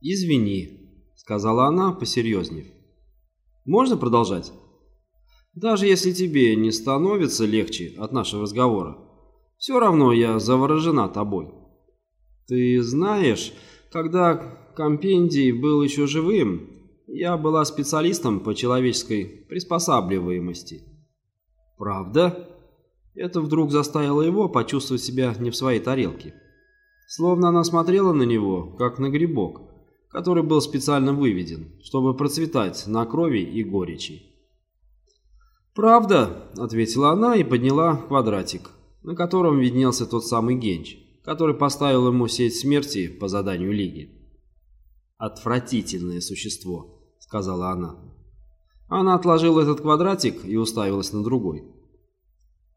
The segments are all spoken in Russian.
«Извини», — сказала она, посерьезнев. «Можно продолжать?» «Даже если тебе не становится легче от нашего разговора, все равно я заворожена тобой. Ты знаешь, когда Компендий был еще живым, я была специалистом по человеческой приспосабливаемости». «Правда?» Это вдруг заставило его почувствовать себя не в своей тарелке. Словно она смотрела на него, как на грибок, который был специально выведен, чтобы процветать на крови и горечи. «Правда», — ответила она и подняла квадратик, на котором виднелся тот самый Генч, который поставил ему сеть смерти по заданию Лиги. «Отвратительное существо», — сказала она. Она отложила этот квадратик и уставилась на другой.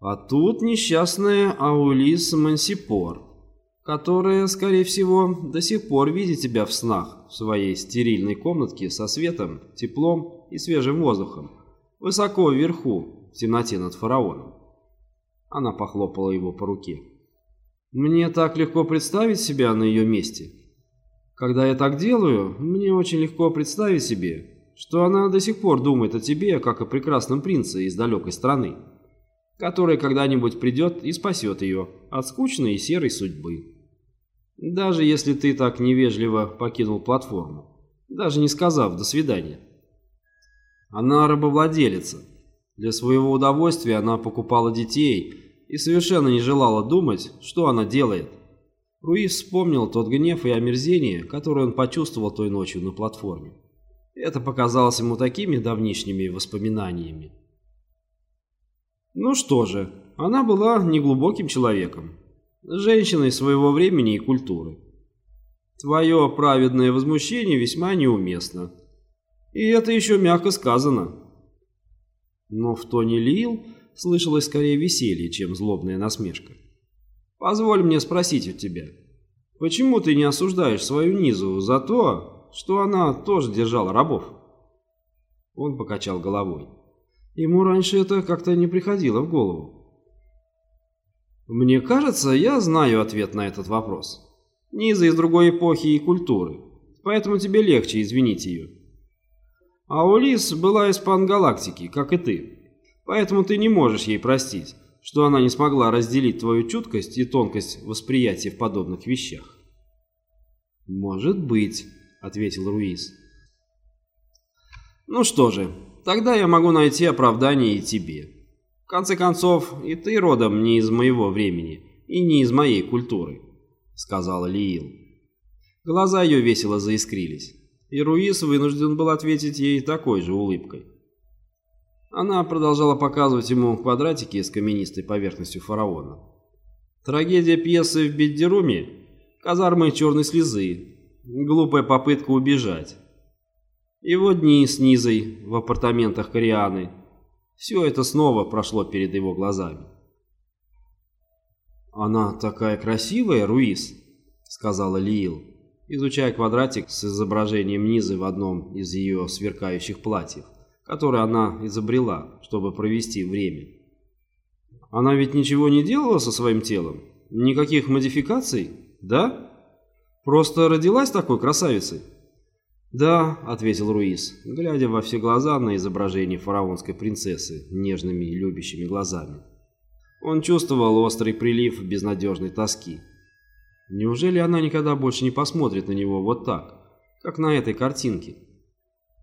А тут несчастная Аулис Мансипор, которая, скорее всего, до сих пор видит тебя в снах в своей стерильной комнатке со светом, теплом и свежим воздухом, высоко вверху, в темноте над фараоном. Она похлопала его по руке. «Мне так легко представить себя на ее месте. Когда я так делаю, мне очень легко представить себе, что она до сих пор думает о тебе, как о прекрасном принце из далекой страны который когда-нибудь придет и спасет ее от скучной и серой судьбы. Даже если ты так невежливо покинул платформу, даже не сказав «до свидания». Она рабовладелица. Для своего удовольствия она покупала детей и совершенно не желала думать, что она делает. Руис вспомнил тот гнев и омерзение, которое он почувствовал той ночью на платформе. Это показалось ему такими давнишними воспоминаниями. Ну что же, она была неглубоким человеком, женщиной своего времени и культуры. Твое праведное возмущение весьма неуместно. И это еще мягко сказано. Но в тоне Лил слышалось скорее веселье, чем злобная насмешка. Позволь мне спросить у тебя, почему ты не осуждаешь свою Низу за то, что она тоже держала рабов? Он покачал головой. Ему раньше это как-то не приходило в голову. Мне кажется, я знаю ответ на этот вопрос. Низа из другой эпохи и культуры, поэтому тебе легче извинить ее. А Улис была из пангалактики, как и ты, поэтому ты не можешь ей простить, что она не смогла разделить твою чуткость и тонкость восприятия в подобных вещах. «Может быть», — ответил Руис. «Ну что же, тогда я могу найти оправдание и тебе. Конце концов, и ты родом не из моего времени и не из моей культуры», — сказала Лиил. Глаза ее весело заискрились, и Руис вынужден был ответить ей такой же улыбкой. Она продолжала показывать ему квадратики с каменистой поверхностью фараона. Трагедия пьесы в Беддеруме, казармы черной слезы, глупая попытка убежать, его дни с Низой в апартаментах Корианы. Все это снова прошло перед его глазами. «Она такая красивая, Руис», — сказала Лиил, изучая квадратик с изображением Низы в одном из ее сверкающих платьев, которое она изобрела, чтобы провести время. «Она ведь ничего не делала со своим телом? Никаких модификаций? Да? Просто родилась такой красавицей?» «Да», — ответил Руис, глядя во все глаза на изображение фараонской принцессы нежными и любящими глазами. Он чувствовал острый прилив безнадежной тоски. Неужели она никогда больше не посмотрит на него вот так, как на этой картинке?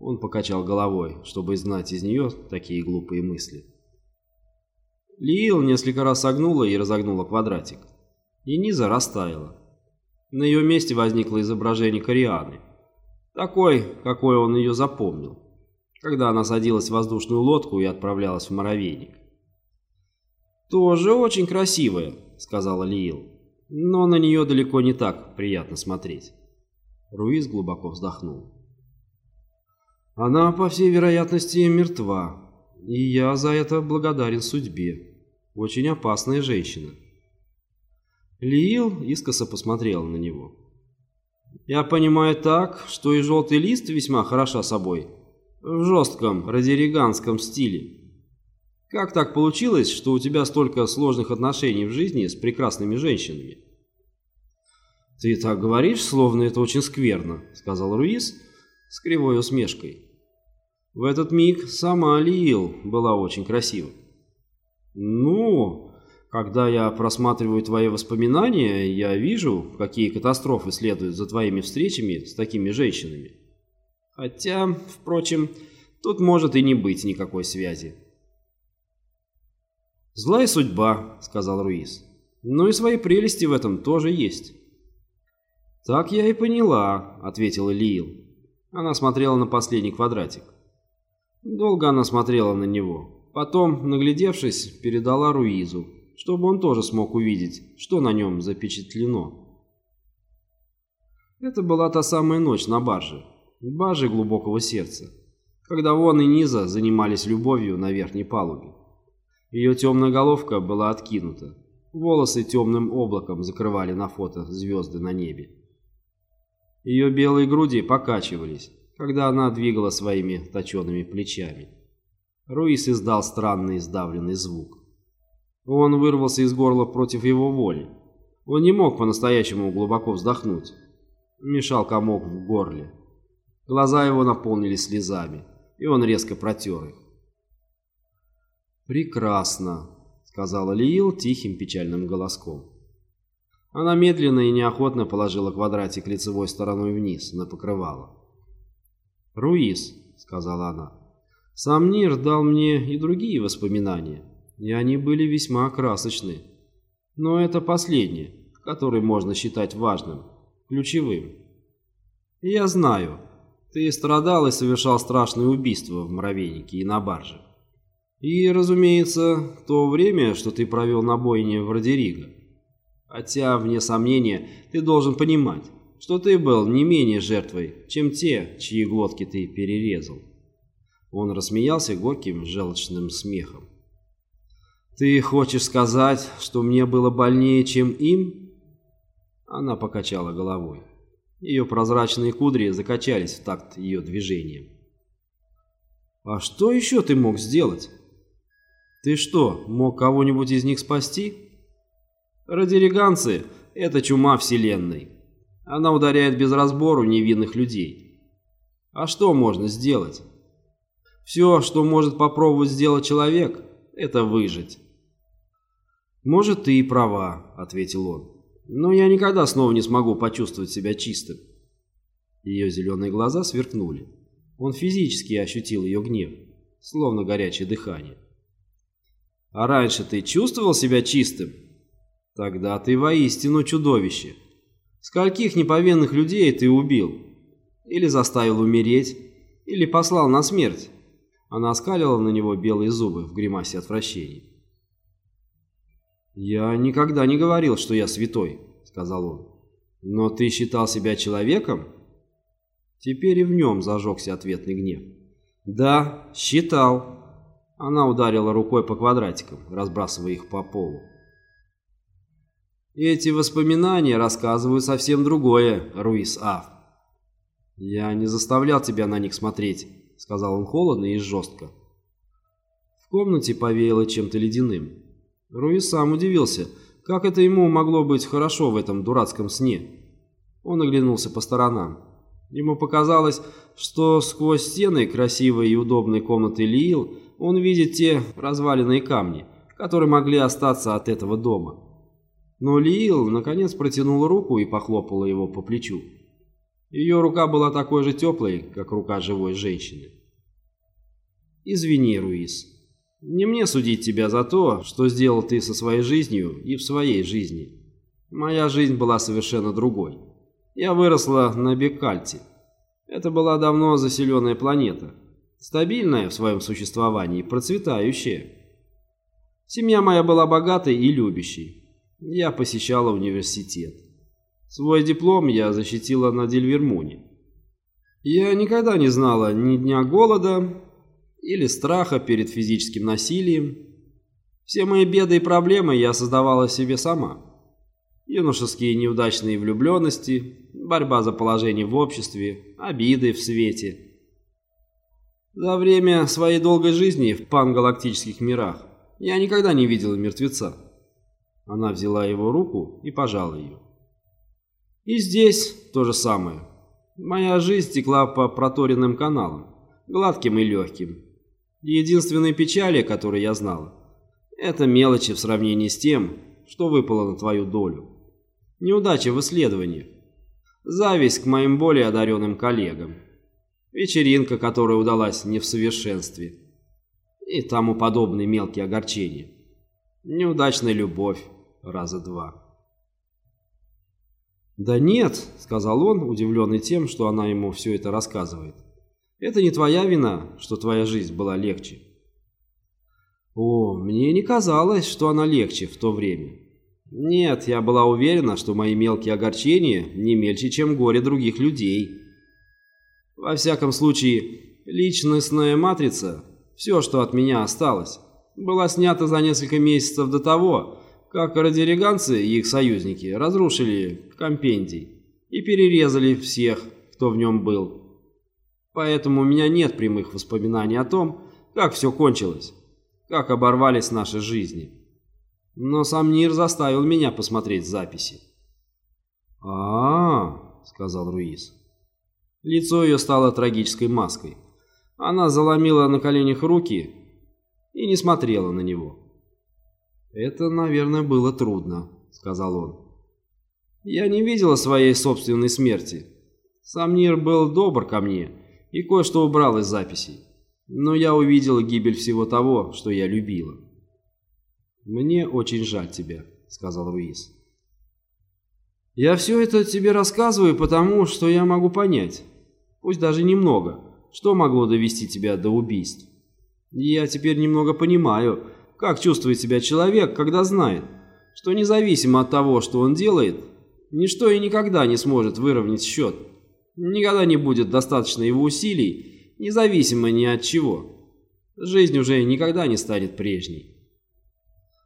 Он покачал головой, чтобы знать из нее такие глупые мысли. Лиил несколько раз согнула и разогнула квадратик, и Низа растаяла. На ее месте возникло изображение Корианы — такой, какой он ее запомнил, когда она садилась в воздушную лодку и отправлялась в муравейник. «Тоже очень красивая», — сказала Лиил, — «но на нее далеко не так приятно смотреть». Руиз глубоко вздохнул. «Она, по всей вероятности, мертва, и я за это благодарен судьбе. Очень опасная женщина». Лиил искоса посмотрел на него. Я понимаю так, что и желтый лист весьма хороша собой. В жестком, радириганском стиле. Как так получилось, что у тебя столько сложных отношений в жизни с прекрасными женщинами? «Ты так говоришь, словно это очень скверно», — сказал Руис с кривой усмешкой. В этот миг сама Лиил была очень красива. «Ну, когда я просматриваю твои воспоминания, я вижу, какие катастрофы следуют за твоими встречами с такими женщинами. Хотя, впрочем, тут может и не быть никакой связи». «Злая судьба», — сказал Руис. «Но и свои прелести в этом тоже есть». «Так я и поняла», — ответила Лиил. Она смотрела на последний квадратик. Долго она смотрела на него. Потом, наглядевшись, передала Руизу, чтобы он тоже смог увидеть, что на нем запечатлено. Это была та самая ночь на барже, барже глубокого сердца, когда он и Низа занимались любовью на верхней палубе. Ее темная головка была откинута, волосы темным облаком закрывали на фото звезды на небе. Ее белые груди покачивались, когда она двигала своими точеными плечами. Руис издал странный сдавленный звук. Он вырвался из горла против его воли. Он не мог по-настоящему глубоко вздохнуть. Мешал комок в горле. Глаза его наполнились слезами, и он резко протер их. «Прекрасно», — сказала Лиил тихим печальным голоском. Она медленно и неохотно положила квадратик лицевой стороной вниз, на покрывало. «Руис», — сказала она, — «сам Нир дал мне и другие воспоминания, и они были весьма красочны. Но это последнее, которое можно считать важным, ключевым. Я знаю, ты страдал и совершал страшные убийства в муравейнике и на барже. И, разумеется, то время, что ты провел на бойне в Родериго, Хотя, вне сомнения, ты должен понимать, что ты был не менее жертвой, чем те, чьи глотки ты перерезал. Он рассмеялся горьким желчным смехом. «Ты хочешь сказать, что мне было больнее, чем им?» Она покачала головой. Ее прозрачные кудри закачались в такт ее движением. «А что еще ты мог сделать? Ты что, мог кого-нибудь из них спасти?» Радириганцы — это чума Вселенной. Она ударяет без разбору невинных людей. А что можно сделать? Все, что может попробовать сделать человек, это выжить. «Может, ты и права», — ответил он. «Но я никогда снова не смогу почувствовать себя чистым». Ее зеленые глаза сверкнули. Он физически ощутил ее гнев, словно горячее дыхание. «А раньше ты чувствовал себя чистым?» Тогда ты воистину чудовище. Скольких неповинных людей ты убил? Или заставил умереть? Или послал на смерть? Она оскалила на него белые зубы в гримасе отвращения. «Я никогда не говорил, что я святой», — сказал он. «Но ты считал себя человеком?» Теперь и в нем зажегся ответный гнев. «Да, считал». Она ударила рукой по квадратикам, разбрасывая их по полу. Эти воспоминания рассказывают совсем другое, Руис Аф. «Я не заставлял тебя на них смотреть», — сказал он холодно и жестко. В комнате повеяло чем-то ледяным. Руис сам удивился, как это ему могло быть хорошо в этом дурацком сне. Он оглянулся по сторонам. Ему показалось, что сквозь стены красивой и удобной комнаты Лиил он видит те разваленные камни, которые могли остаться от этого дома. Но Лиил наконец протянула руку и похлопала его по плечу. Ее рука была такой же теплой, как рука живой женщины. «Извини, Руис. Не мне судить тебя за то, что сделал ты со своей жизнью и в своей жизни. Моя жизнь была совершенно другой. Я выросла на Бекальте. Это была давно заселенная планета, стабильная в своем существовании, процветающая. Семья моя была богатой и любящей я посещала университет. Свой диплом я защитила на Дельвермуне. Я никогда не знала ни дня голода или страха перед физическим насилием. Все мои беды и проблемы я создавала себе сама. Юношеские неудачные влюбленности, борьба за положение в обществе, обиды в свете. За время своей долгой жизни в пангалактических мирах я никогда не видела мертвеца. Она взяла его руку и пожала ее. И здесь то же самое. Моя жизнь текла по проторенным каналам, гладким и легким. Единственные печали, которые я знала, это мелочи в сравнении с тем, что выпало на твою долю. Неудача в исследованиях, зависть к моим более одаренным коллегам, вечеринка, которая удалась не в совершенстве, и тому подобные мелкие огорчения. Неудачная любовь раза два. «Да нет», — сказал он, удивленный тем, что она ему все это рассказывает. «Это не твоя вина, что твоя жизнь была легче». «О, мне не казалось, что она легче в то время. Нет, я была уверена, что мои мелкие огорчения не мельче, чем горе других людей. Во всяком случае, личностная матрица, все, что от меня осталось, была снята за несколько месяцев до того, как радиориганцы и их союзники разрушили компендий и перерезали всех, кто в нем был. Поэтому у меня нет прямых воспоминаний о том, как все кончилось, как оборвались наши жизни. Но сам Нир заставил меня посмотреть записи. а, -а, -а сказал Руис. Лицо ее стало трагической маской. Она заломила на коленях руки и не смотрела на него. «Это, наверное, было трудно», — сказал он. «Я не видела своей собственной смерти. Сам Нир был добр ко мне и кое-что убрал из записей. Но я увидела гибель всего того, что я любила». «Мне очень жаль тебя», — сказал Руис. «Я все это тебе рассказываю, потому что я могу понять, пусть даже немного, что могло довести тебя до убийств. я теперь немного понимаю, как чувствует себя человек, когда знает, что независимо от того, что он делает, ничто и никогда не сможет выровнять счет. Никогда не будет достаточно его усилий, независимо ни от чего. Жизнь уже никогда не станет прежней.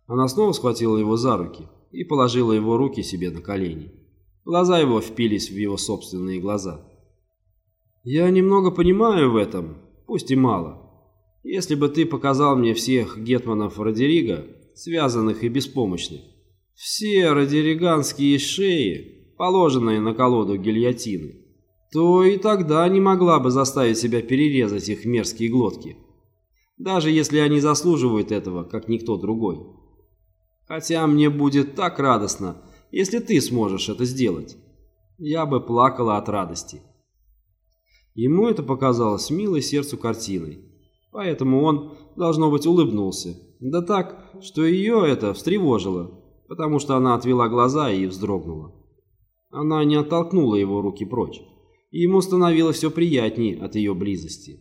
Она снова схватила его за руки и положила его руки себе на колени. Глаза его впились в его собственные глаза. «Я немного понимаю в этом, пусть и мало. Если бы ты показал мне всех гетманов Родерига, связанных и беспомощных, все родериганские шеи, положенные на колоду гильотины, то и тогда не могла бы заставить себя перерезать их мерзкие глотки, даже если они заслуживают этого, как никто другой. Хотя мне будет так радостно, если ты сможешь это сделать. Я бы плакала от радости. Ему это показалось милой сердцу картиной. Поэтому он, должно быть, улыбнулся. Да так, что ее это встревожило, потому что она отвела глаза и вздрогнула. Она не оттолкнула его руки прочь, и ему становилось все приятнее от ее близости.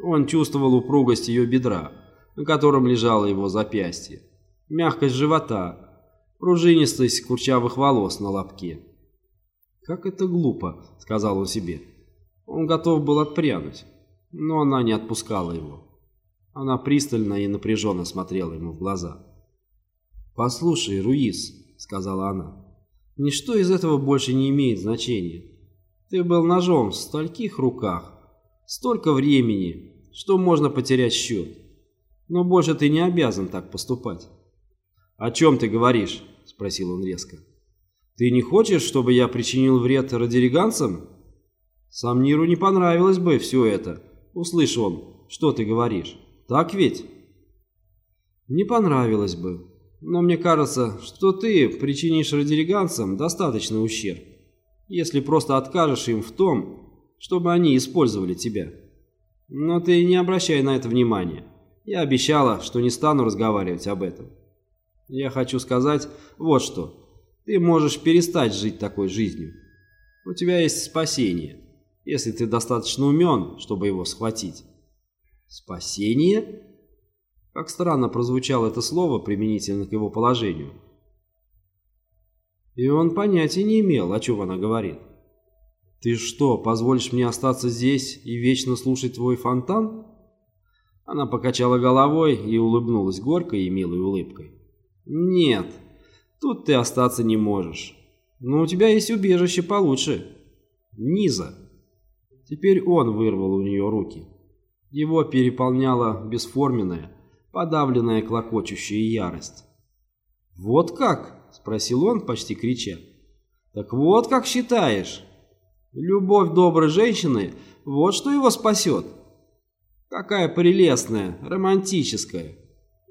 Он чувствовал упругость ее бедра, на котором лежало его запястье, мягкость живота, пружинистость курчавых волос на лобке. «Как это глупо», — сказал он себе. Он готов был отпрянуть но она не отпускала его. Она пристально и напряженно смотрела ему в глаза. «Послушай, Руис», — сказала она, — «ничто из этого больше не имеет значения. Ты был ножом в стольких руках, столько времени, что можно потерять счет. Но больше ты не обязан так поступать». «О чем ты говоришь?» — спросил он резко. «Ты не хочешь, чтобы я причинил вред радириганцам?» Самниру не понравилось бы все это, услышь он, что ты говоришь. Так ведь? Не понравилось бы, но мне кажется, что ты причинишь радириганцам достаточный ущерб, если просто откажешь им в том, чтобы они использовали тебя. Но ты не обращай на это внимания. Я обещала, что не стану разговаривать об этом. Я хочу сказать вот что. Ты можешь перестать жить такой жизнью. У тебя есть спасение если ты достаточно умен, чтобы его схватить. Спасение? Как странно прозвучало это слово применительно к его положению. И он понятия не имел, о чем она говорит. «Ты что, позволишь мне остаться здесь и вечно слушать твой фонтан?» Она покачала головой и улыбнулась горькой и милой улыбкой. «Нет, тут ты остаться не можешь. Но у тебя есть убежище получше. Низа». Теперь он вырвал у нее руки. Его переполняла бесформенная, подавленная клокочущая ярость. «Вот как?» — спросил он, почти крича. Так вот как считаешь? Любовь доброй женщины – вот что его спасет. Какая прелестная, романтическая,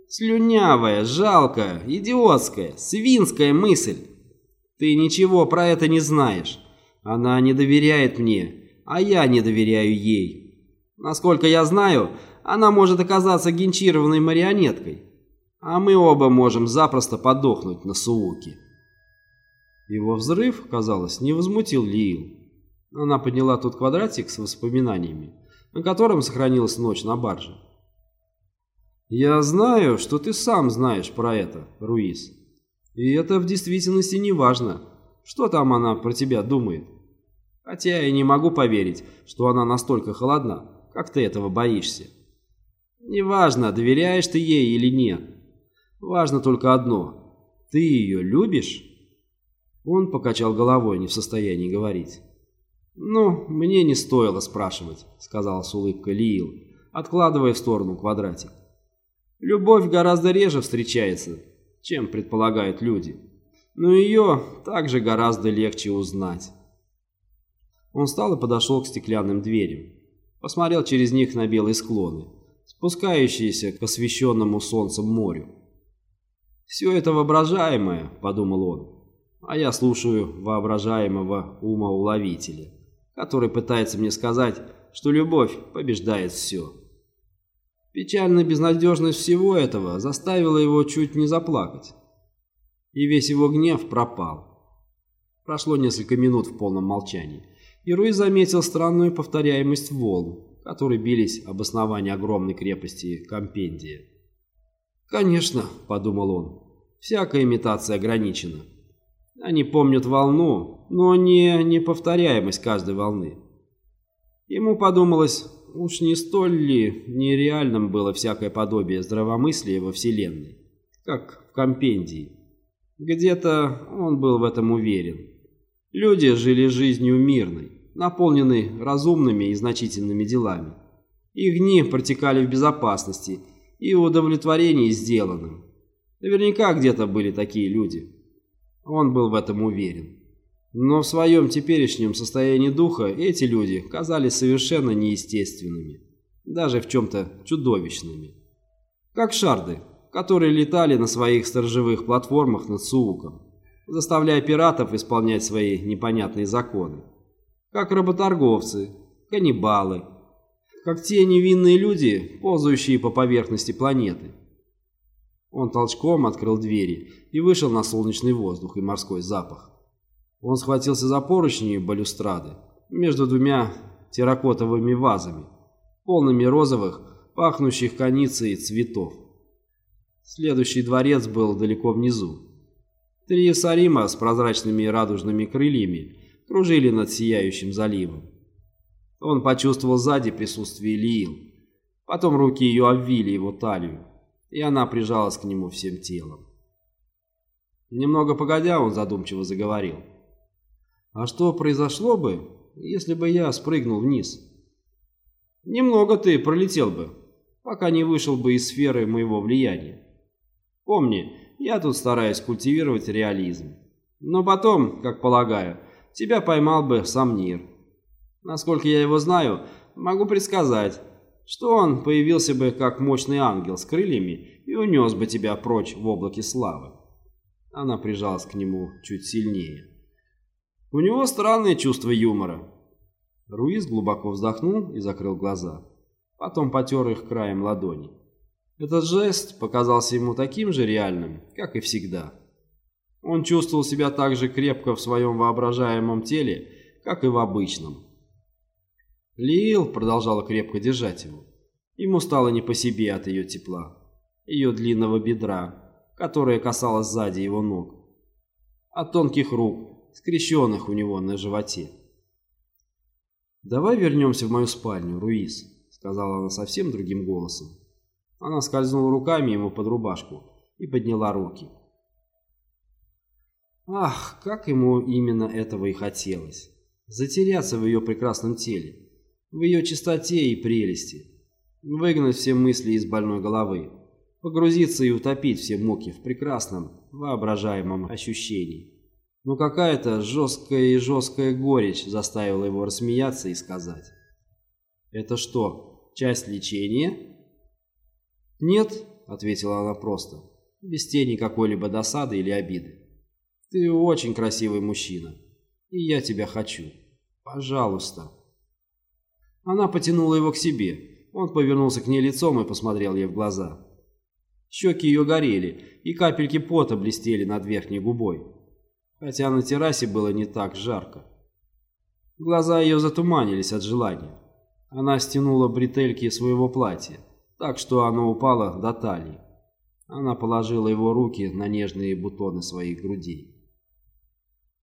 слюнявая, жалкая, идиотская, свинская мысль. Ты ничего про это не знаешь. Она не доверяет мне, а я не доверяю ей. Насколько я знаю, она может оказаться генчированной марионеткой, а мы оба можем запросто подохнуть на Сууке. Его взрыв, казалось, не возмутил Лиил. Она подняла тот квадратик с воспоминаниями, на котором сохранилась ночь на барже. «Я знаю, что ты сам знаешь про это, Руис. И это в действительности не важно, что там она про тебя думает. Хотя я не могу поверить, что она настолько холодна, как ты этого боишься. Неважно, доверяешь ты ей или нет. Важно только одно. Ты ее любишь?» Он покачал головой, не в состоянии говорить. «Ну, мне не стоило спрашивать», — сказал с улыбкой Лиил, откладывая в сторону квадратик. «Любовь гораздо реже встречается, чем предполагают люди, но ее также гораздо легче узнать». Он встал и подошел к стеклянным дверям, посмотрел через них на белые склоны, спускающиеся к освещенному солнцем морю. «Все это воображаемое», — подумал он, — «а я слушаю воображаемого умоуловителя» который пытается мне сказать, что любовь побеждает все. Печальная безнадежность всего этого заставила его чуть не заплакать. И весь его гнев пропал. Прошло несколько минут в полном молчании, и Руи заметил странную повторяемость волн, которые бились об основание огромной крепости Компендия. «Конечно», — подумал он, — «всякая имитация ограничена. Они помнят волну, но не неповторяемость каждой волны. Ему подумалось, уж не столь ли нереальным было всякое подобие здравомыслия во Вселенной, как в компендии. Где-то он был в этом уверен. Люди жили жизнью мирной, наполненной разумными и значительными делами. Их дни протекали в безопасности и удовлетворении сделанным. Наверняка где-то были такие люди. Он был в этом уверен. Но в своем теперешнем состоянии духа эти люди казались совершенно неестественными, даже в чем-то чудовищными. Как шарды, которые летали на своих сторожевых платформах над Сууком, заставляя пиратов исполнять свои непонятные законы. Как работорговцы, каннибалы, как те невинные люди, ползающие по поверхности планеты – он толчком открыл двери и вышел на солнечный воздух и морской запах. Он схватился за поручни балюстрады между двумя терракотовыми вазами, полными розовых, пахнущих коницей цветов. Следующий дворец был далеко внизу. Три Сарима с прозрачными радужными крыльями кружили над сияющим заливом. Он почувствовал сзади присутствие Лиил. Потом руки ее обвили его талию и она прижалась к нему всем телом. Немного погодя, он задумчиво заговорил. «А что произошло бы, если бы я спрыгнул вниз?» «Немного ты пролетел бы, пока не вышел бы из сферы моего влияния. Помни, я тут стараюсь культивировать реализм. Но потом, как полагаю, тебя поймал бы сам Нир. Насколько я его знаю, могу предсказать, что он появился бы как мощный ангел с крыльями и унес бы тебя прочь в облаке славы. Она прижалась к нему чуть сильнее. У него странное чувство юмора. Руиз глубоко вздохнул и закрыл глаза. Потом потер их краем ладони. Этот жест показался ему таким же реальным, как и всегда. Он чувствовал себя так же крепко в своем воображаемом теле, как и в обычном. Лиил продолжала крепко держать его. Ему стало не по себе от ее тепла, ее длинного бедра, которое касалось сзади его ног, от тонких рук, скрещенных у него на животе. «Давай вернемся в мою спальню, Руис», — сказала она совсем другим голосом. Она скользнула руками ему под рубашку и подняла руки. Ах, как ему именно этого и хотелось. Затеряться в ее прекрасном теле в ее чистоте и прелести, выгнать все мысли из больной головы, погрузиться и утопить все муки в прекрасном, воображаемом ощущении. Но какая-то жесткая и жесткая горечь заставила его рассмеяться и сказать. «Это что, часть лечения?» «Нет», — ответила она просто, без тени какой-либо досады или обиды. «Ты очень красивый мужчина, и я тебя хочу. Пожалуйста». Она потянула его к себе. Он повернулся к ней лицом и посмотрел ей в глаза. Щеки ее горели, и капельки пота блестели над верхней губой, хотя на террасе было не так жарко. Глаза ее затуманились от желания. Она стянула бретельки своего платья, так что оно упало до талии. Она положила его руки на нежные бутоны своих грудей.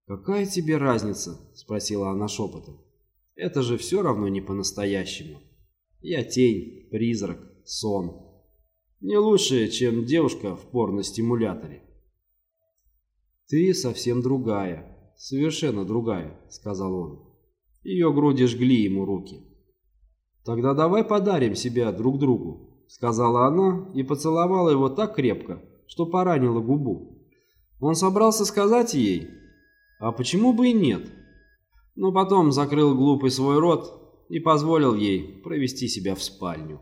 «Какая тебе разница?» – спросила она шепотом. «Это же все равно не по-настоящему. Я тень, призрак, сон. Не лучше, чем девушка в порно-стимуляторе». «Ты совсем другая, совершенно другая», – сказал он. Ее груди жгли ему руки. «Тогда давай подарим себя друг другу», — сказала она и поцеловала его так крепко, что поранила губу. Он собрался сказать ей, а почему бы и нет? Но потом закрыл глупый свой рот и позволил ей провести себя в спальню.